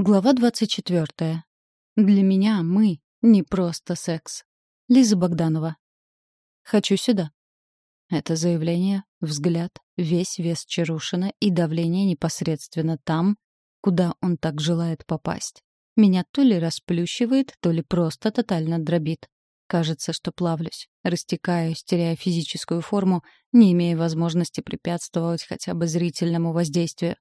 Глава 24. Для меня мы не просто секс. Лиза Богданова. Хочу сюда. Это заявление, взгляд, весь вес Чарушина и давление непосредственно там, куда он так желает попасть. Меня то ли расплющивает, то ли просто тотально дробит. Кажется, что плавлюсь, растекаюсь, теряя физическую форму, не имея возможности препятствовать хотя бы зрительному воздействию.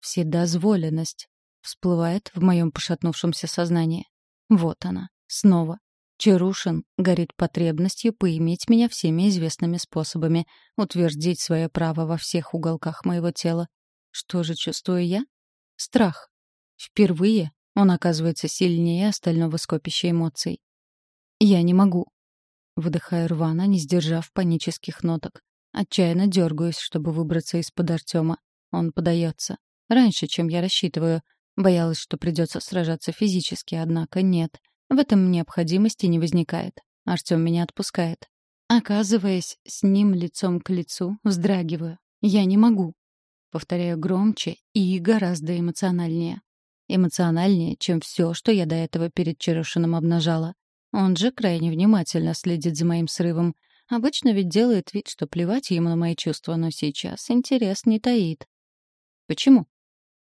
Вседозволенность всплывает в моем пошатнувшемся сознании. Вот она, снова. Чарушин горит потребностью поиметь меня всеми известными способами, утвердить свое право во всех уголках моего тела. Что же чувствую я? Страх. Впервые он оказывается сильнее остального скопища эмоций. Я не могу. Выдыхаю рвано, не сдержав панических ноток. Отчаянно дергаюсь, чтобы выбраться из-под Артема. Он подается. Раньше, чем я рассчитываю — Боялась, что придется сражаться физически, однако нет. В этом необходимости не возникает. Артем меня отпускает. Оказываясь с ним лицом к лицу, вздрагиваю. Я не могу. Повторяю громче и гораздо эмоциональнее. Эмоциональнее, чем все, что я до этого перед Чарушиным обнажала. Он же крайне внимательно следит за моим срывом. Обычно ведь делает вид, что плевать ему на мои чувства, но сейчас интерес не таит. Почему? —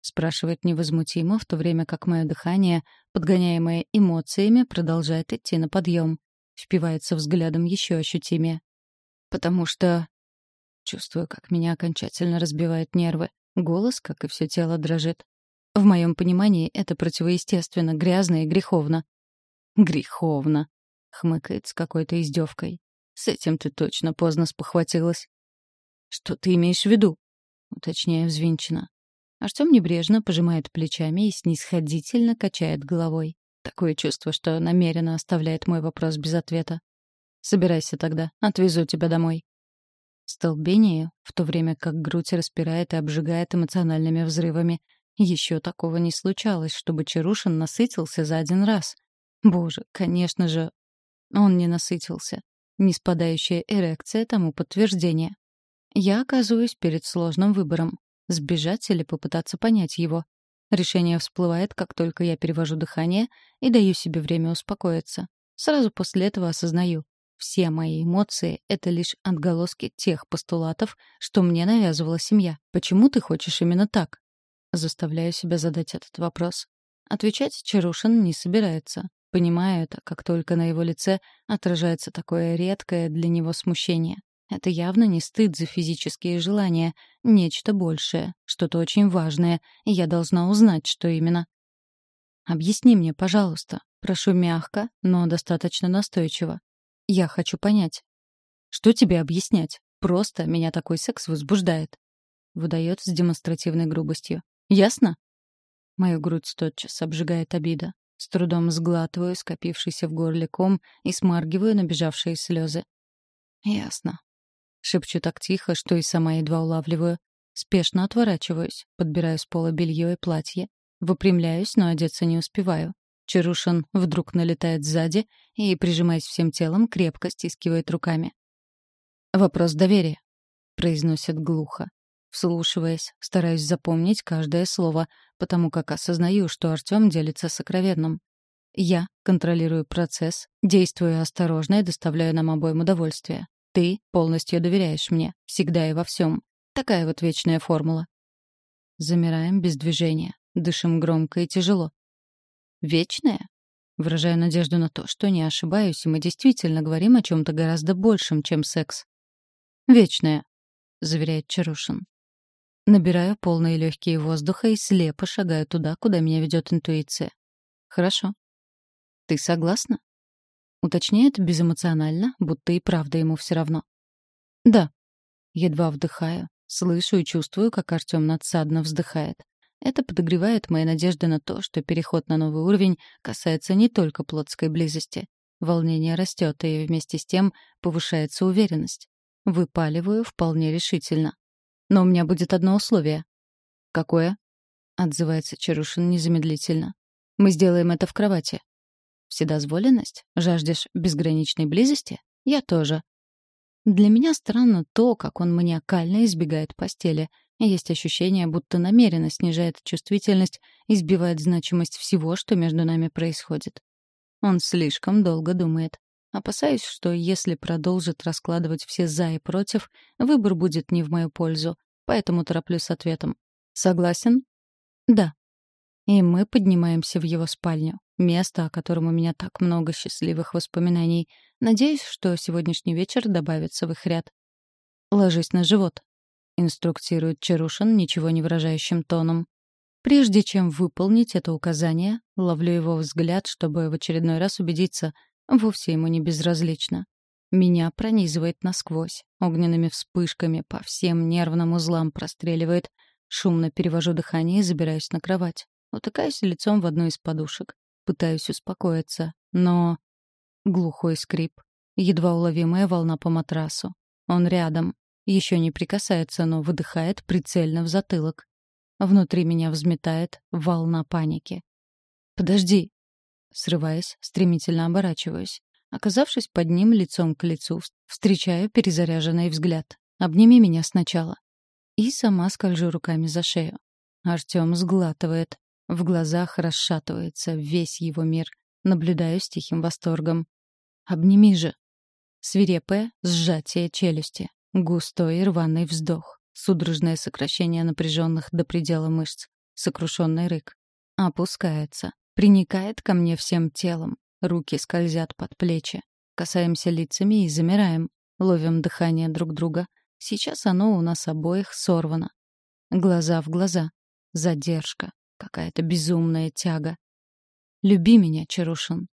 спрашивает невозмутимо, в то время как мое дыхание, подгоняемое эмоциями, продолжает идти на подъем. Впивается взглядом еще ощутимее. «Потому что...» Чувствую, как меня окончательно разбивают нервы. Голос, как и все тело, дрожит. В моем понимании это противоестественно, грязно и греховно. «Греховно», — хмыкает с какой-то издевкой. «С этим ты точно поздно спохватилась». «Что ты имеешь в виду?» — уточняю взвинченно. Артем небрежно пожимает плечами и снисходительно качает головой. Такое чувство, что намеренно оставляет мой вопрос без ответа. «Собирайся тогда, отвезу тебя домой». Столбение, в то время как грудь распирает и обжигает эмоциональными взрывами. Еще такого не случалось, чтобы Чарушин насытился за один раз. Боже, конечно же, он не насытился. Неспадающая эрекция тому подтверждение. Я оказываюсь перед сложным выбором. Сбежать или попытаться понять его. Решение всплывает, как только я перевожу дыхание и даю себе время успокоиться. Сразу после этого осознаю. Все мои эмоции — это лишь отголоски тех постулатов, что мне навязывала семья. Почему ты хочешь именно так? Заставляю себя задать этот вопрос. Отвечать Чарушин не собирается. Понимаю это, как только на его лице отражается такое редкое для него смущение. Это явно не стыд за физические желания, нечто большее, что-то очень важное, и я должна узнать, что именно. «Объясни мне, пожалуйста. Прошу мягко, но достаточно настойчиво. Я хочу понять». «Что тебе объяснять? Просто меня такой секс возбуждает». Выдает с демонстративной грубостью. «Ясно?» Мою грудь тотчас обжигает обида. С трудом сглатываю скопившийся в горле ком и смаргиваю набежавшие слезы. «Ясно. Шепчу так тихо, что и сама едва улавливаю. Спешно отворачиваюсь, подбираю с пола белье и платье. Выпрямляюсь, но одеться не успеваю. Чарушин вдруг налетает сзади и, прижимаясь всем телом, крепко стискивает руками. «Вопрос доверия», — произносит глухо. Вслушиваясь, стараюсь запомнить каждое слово, потому как осознаю, что Артём делится сокровенным. Я контролирую процесс, действую осторожно и доставляю нам обоим удовольствие. Ты полностью доверяешь мне, всегда и во всем. Такая вот вечная формула. Замираем без движения, дышим громко и тяжело. Вечная? Выражаю надежду на то, что не ошибаюсь, и мы действительно говорим о чем-то гораздо большем, чем секс. «Вечная», — заверяет Чарушин. Набираю полные легкие воздуха и слепо шагаю туда, куда меня ведет интуиция. «Хорошо». «Ты согласна?» Уточняет безэмоционально, будто и правда ему все равно. «Да». Едва вдыхаю. Слышу и чувствую, как Артем надсадно вздыхает. Это подогревает мои надежды на то, что переход на новый уровень касается не только плотской близости. Волнение растет, и вместе с тем повышается уверенность. Выпаливаю вполне решительно. Но у меня будет одно условие. «Какое?» — отзывается Чарушин незамедлительно. «Мы сделаем это в кровати. Вседозволенность? Жаждешь безграничной близости? Я тоже. Для меня странно то, как он маниакально избегает постели. Есть ощущение, будто намеренно снижает чувствительность и сбивает значимость всего, что между нами происходит. Он слишком долго думает. Опасаюсь, что если продолжит раскладывать все «за» и «против», выбор будет не в мою пользу, поэтому тороплю с ответом. «Согласен?» «Да». И мы поднимаемся в его спальню. Место, о котором у меня так много счастливых воспоминаний. Надеюсь, что сегодняшний вечер добавится в их ряд. «Ложись на живот», — инструктирует Чарушин ничего не выражающим тоном. Прежде чем выполнить это указание, ловлю его взгляд, чтобы в очередной раз убедиться, вовсе ему не безразлично. Меня пронизывает насквозь, огненными вспышками по всем нервным узлам простреливает. Шумно перевожу дыхание и забираюсь на кровать. Утыкаюсь лицом в одну из подушек. Пытаюсь успокоиться, но... Глухой скрип. Едва уловимая волна по матрасу. Он рядом. Еще не прикасается, но выдыхает прицельно в затылок. Внутри меня взметает волна паники. «Подожди!» Срываясь, стремительно оборачиваюсь. Оказавшись под ним лицом к лицу, встречаю перезаряженный взгляд. «Обними меня сначала». И сама скольжу руками за шею. Артем сглатывает. В глазах расшатывается весь его мир. Наблюдаю с тихим восторгом. «Обними же!» Свирепое сжатие челюсти. Густой рваный вздох. Судорожное сокращение напряженных до предела мышц. Сокрушенный рык. Опускается. Приникает ко мне всем телом. Руки скользят под плечи. Касаемся лицами и замираем. Ловим дыхание друг друга. Сейчас оно у нас обоих сорвано. Глаза в глаза. Задержка. Какая-то безумная тяга. «Люби меня, Чарушин».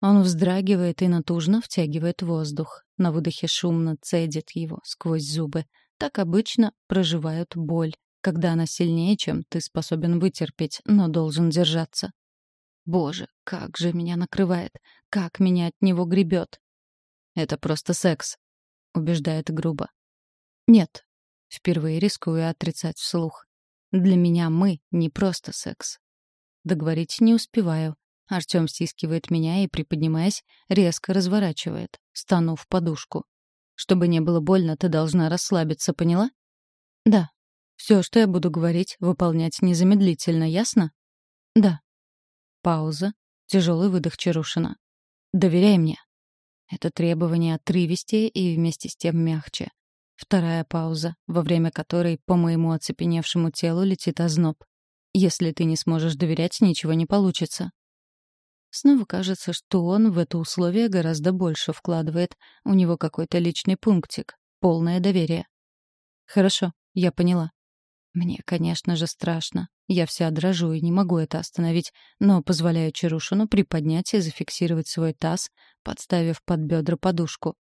Он вздрагивает и натужно втягивает воздух. На выдохе шумно цедит его сквозь зубы. Так обычно проживают боль, когда она сильнее, чем ты способен вытерпеть, но должен держаться. Боже, как же меня накрывает, как меня от него гребет. Это просто секс, убеждает грубо. Нет, впервые рискую отрицать вслух. Для меня мы не просто секс. Договорить не успеваю. Артём стискивает меня и, приподнимаясь, резко разворачивает, стану в подушку. Чтобы не было больно, ты должна расслабиться, поняла? Да. Все, что я буду говорить, выполнять незамедлительно, ясно? Да. Пауза. Тяжелый выдох Чарушина. Доверяй мне. Это требование отрывистее и вместе с тем мягче. Вторая пауза, во время которой по моему оцепеневшему телу летит озноб. Если ты не сможешь доверять, ничего не получится. Снова кажется, что он в это условие гораздо больше вкладывает. У него какой-то личный пунктик. Полное доверие. Хорошо, я поняла. Мне, конечно же, страшно. Я вся дрожу и не могу это остановить, но позволяю Чарушину приподнять и зафиксировать свой таз, подставив под бедра подушку.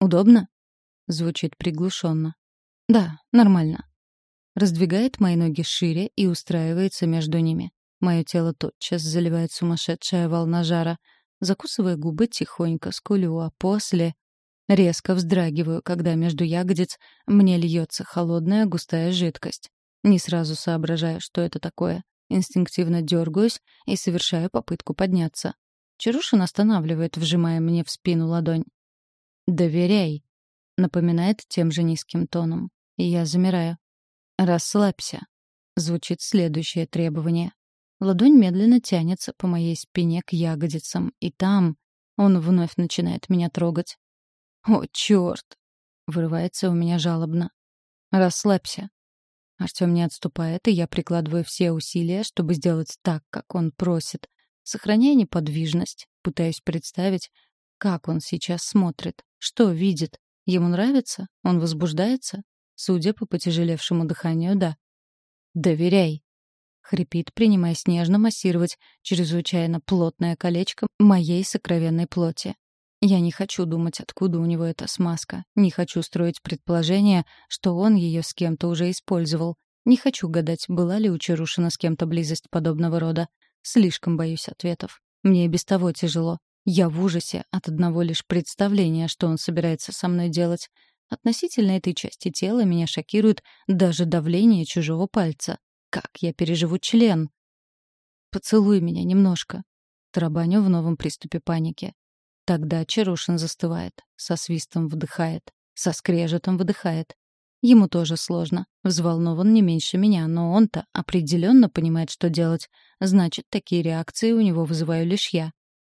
«Удобно?» Звучит приглушенно. Да, нормально. Раздвигает мои ноги шире и устраивается между ними. Мое тело тотчас заливает сумасшедшая волна жара. Закусывая губы, тихонько скулю, а после... Резко вздрагиваю, когда между ягодиц мне льется холодная густая жидкость. Не сразу соображаю, что это такое. Инстинктивно дергаюсь и совершаю попытку подняться. Чарушин останавливает, вжимая мне в спину ладонь. «Доверяй», Напоминает тем же низким тоном. И я замираю. «Расслабься», — звучит следующее требование. Ладонь медленно тянется по моей спине к ягодицам, и там он вновь начинает меня трогать. «О, чёрт!» — вырывается у меня жалобно. «Расслабься». Артём не отступает, и я прикладываю все усилия, чтобы сделать так, как он просит. Сохраняя неподвижность, пытаюсь представить, как он сейчас смотрит, что видит. Ему нравится? Он возбуждается? Судя по потяжелевшему дыханию, да. «Доверяй», — хрипит, принимаясь нежно массировать чрезвычайно плотное колечко моей сокровенной плоти. Я не хочу думать, откуда у него эта смазка. Не хочу строить предположение, что он ее с кем-то уже использовал. Не хочу гадать, была ли у Чарушина с кем-то близость подобного рода. Слишком боюсь ответов. Мне и без того тяжело. Я в ужасе от одного лишь представления, что он собирается со мной делать. Относительно этой части тела меня шокирует даже давление чужого пальца. Как я переживу член? «Поцелуй меня немножко», — тарабаню в новом приступе паники. Тогда Чарушин застывает, со свистом вдыхает, со скрежетом выдыхает. Ему тоже сложно. Взволнован не меньше меня, но он-то определенно понимает, что делать. Значит, такие реакции у него вызываю лишь я.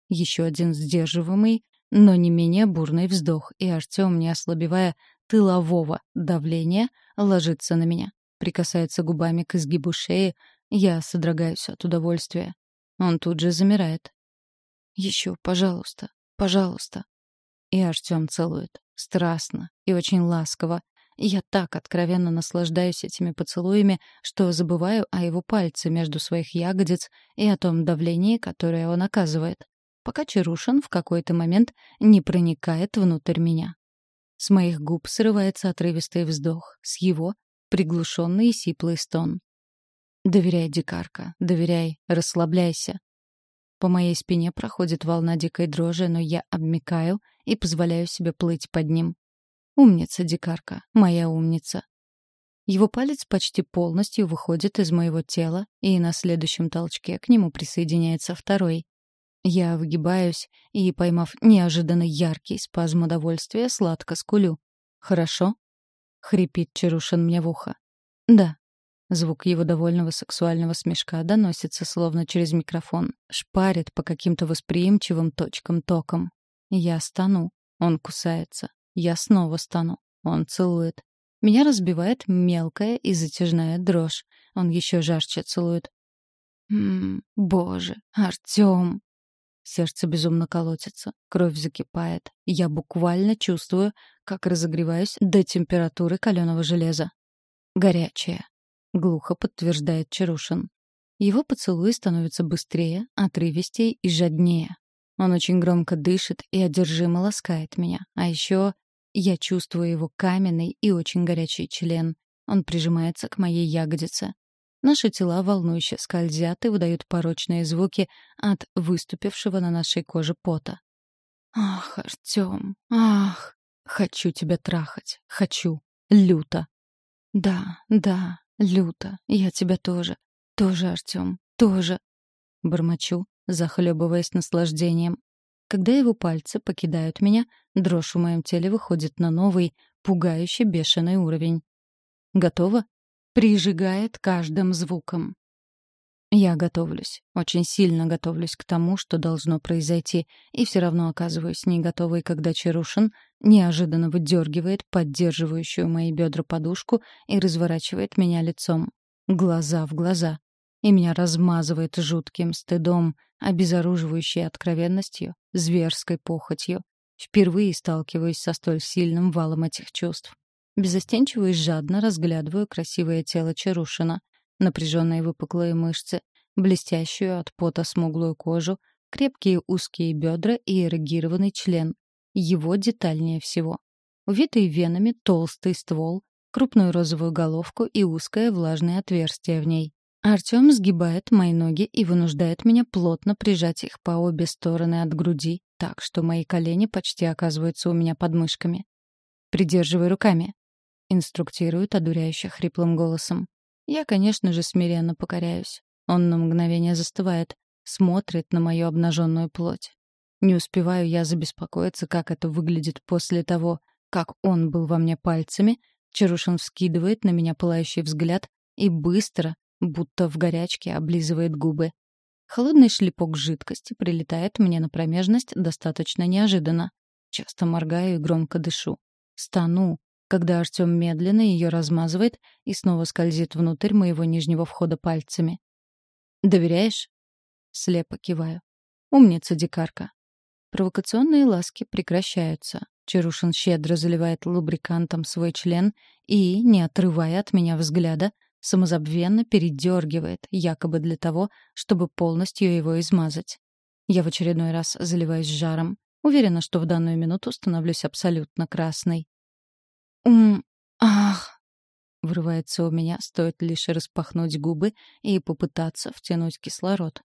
Еще один сдерживаемый, но не менее бурный вздох, и Артем, не ослабевая тылового давления, ложится на меня. Прикасается губами к изгибу шеи, я содрогаюсь от удовольствия. Он тут же замирает. «Еще, пожалуйста, пожалуйста». И Артем целует. Страстно и очень ласково, я так откровенно наслаждаюсь этими поцелуями, что забываю о его пальце между своих ягодиц и о том давлении, которое он оказывает, пока Чарушин в какой-то момент не проникает внутрь меня. С моих губ срывается отрывистый вздох, с его — приглушенный и сиплый стон. «Доверяй, дикарка, доверяй, расслабляйся». По моей спине проходит волна дикой дрожи, но я обмикаю и позволяю себе плыть под ним. Умница, дикарка, моя умница. Его палец почти полностью выходит из моего тела, и на следующем толчке к нему присоединяется второй. Я выгибаюсь и, поймав неожиданно яркий спазм удовольствия, сладко скулю. «Хорошо?» — хрипит Чарушин мне в ухо. «Да». Звук его довольного сексуального смешка доносится словно через микрофон, шпарит по каким-то восприимчивым точкам током. Я стану, он кусается. Я снова стану. Он целует. Меня разбивает мелкая и затяжная дрожь. Он еще жарче целует. Ммм, боже, Артем. Сердце безумно колотится, кровь закипает. Я буквально чувствую, как разогреваюсь до температуры каленого железа. Горячая. Глухо подтверждает Чарушин. Его поцелуи становятся быстрее, отрывистее и жаднее. Он очень громко дышит и одержимо ласкает меня. А еще я чувствую его каменный и очень горячий член. Он прижимается к моей ягодице. Наши тела волнующе скользят и выдают порочные звуки от выступившего на нашей коже пота. «Ах, Артём, ах! Хочу тебя трахать, хочу, люто!» «Да, да, люто, я тебя тоже, тоже, Артём, тоже!» Бормочу, захлебываясь наслаждением. Когда его пальцы покидают меня, дрожь в моем теле выходит на новый, пугающий бешеный уровень. Готово? Прижигает каждым звуком. Я готовлюсь, очень сильно готовлюсь к тому, что должно произойти, и все равно оказываюсь не готовой, когда Чарушин неожиданно выдергивает поддерживающую мои бедра подушку и разворачивает меня лицом. Глаза в глаза и меня размазывает жутким стыдом, обезоруживающей откровенностью, зверской похотью. Впервые сталкиваюсь со столь сильным валом этих чувств. Безостенчиво и жадно разглядываю красивое тело Чарушина, напряженные выпуклые мышцы, блестящую от пота смуглую кожу, крепкие узкие бедра и эрегированный член. Его детальнее всего. Увитый венами толстый ствол, крупную розовую головку и узкое влажное отверстие в ней. Артём сгибает мои ноги и вынуждает меня плотно прижать их по обе стороны от груди, так что мои колени почти оказываются у меня под мышками. «Придерживай руками», — инструктирует одуряюще хриплым голосом. Я, конечно же, смиренно покоряюсь. Он на мгновение застывает, смотрит на мою обнаженную плоть. Не успеваю я забеспокоиться, как это выглядит после того, как он был во мне пальцами, Чарушин вскидывает на меня пылающий взгляд и быстро, будто в горячке облизывает губы. Холодный шлепок жидкости прилетает мне на промежность достаточно неожиданно. Часто моргаю и громко дышу. Стану, когда Артём медленно ее размазывает и снова скользит внутрь моего нижнего входа пальцами. «Доверяешь?» Слепо киваю. «Умница, дикарка». Провокационные ласки прекращаются. Чарушин щедро заливает лубрикантом свой член и, не отрывая от меня взгляда, самозабвенно передергивает, якобы для того, чтобы полностью его измазать. Я в очередной раз заливаюсь жаром. Уверена, что в данную минуту становлюсь абсолютно красной. «Ум... ах...» Врывается у меня, стоит лишь распахнуть губы и попытаться втянуть кислород.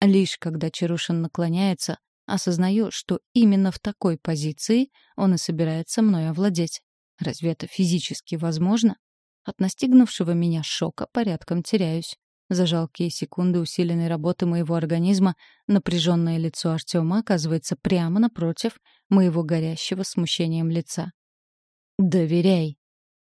Лишь когда Чарушин наклоняется, осознаю, что именно в такой позиции он и собирается мной овладеть. Разве это физически возможно? От настигнувшего меня шока порядком теряюсь. За жалкие секунды усиленной работы моего организма напряженное лицо Артема оказывается прямо напротив моего горящего смущением лица. «Доверяй»,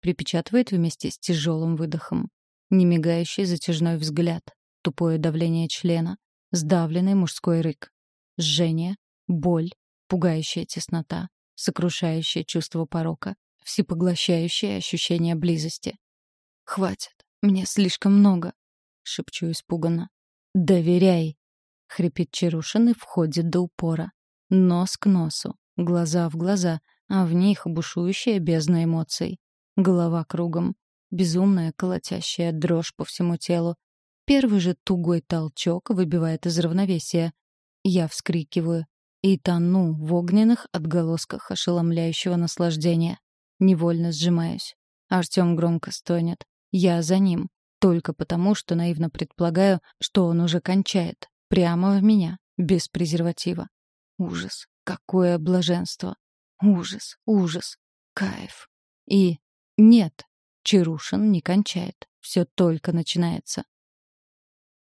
припечатывает вместе с тяжелым выдохом. Немигающий затяжной взгляд, тупое давление члена, сдавленный мужской рык. Жжение, боль, пугающая теснота, сокрушающее чувство порока, всепоглощающее ощущение близости. «Хватит, мне слишком много», — шепчу испуганно. «Доверяй», — хрипит Чарушин и входит до упора. Нос к носу, глаза в глаза, а в них бушующая бездна эмоций. Голова кругом, безумная колотящая дрожь по всему телу. Первый же тугой толчок выбивает из равновесия. Я вскрикиваю и тону в огненных отголосках ошеломляющего наслаждения. Невольно сжимаюсь. Артём громко стонет. Я за ним. Только потому, что наивно предполагаю, что он уже кончает. Прямо в меня. Без презерватива. Ужас. Какое блаженство. Ужас. Ужас. Кайф. И нет. Чарушин не кончает. Все только начинается.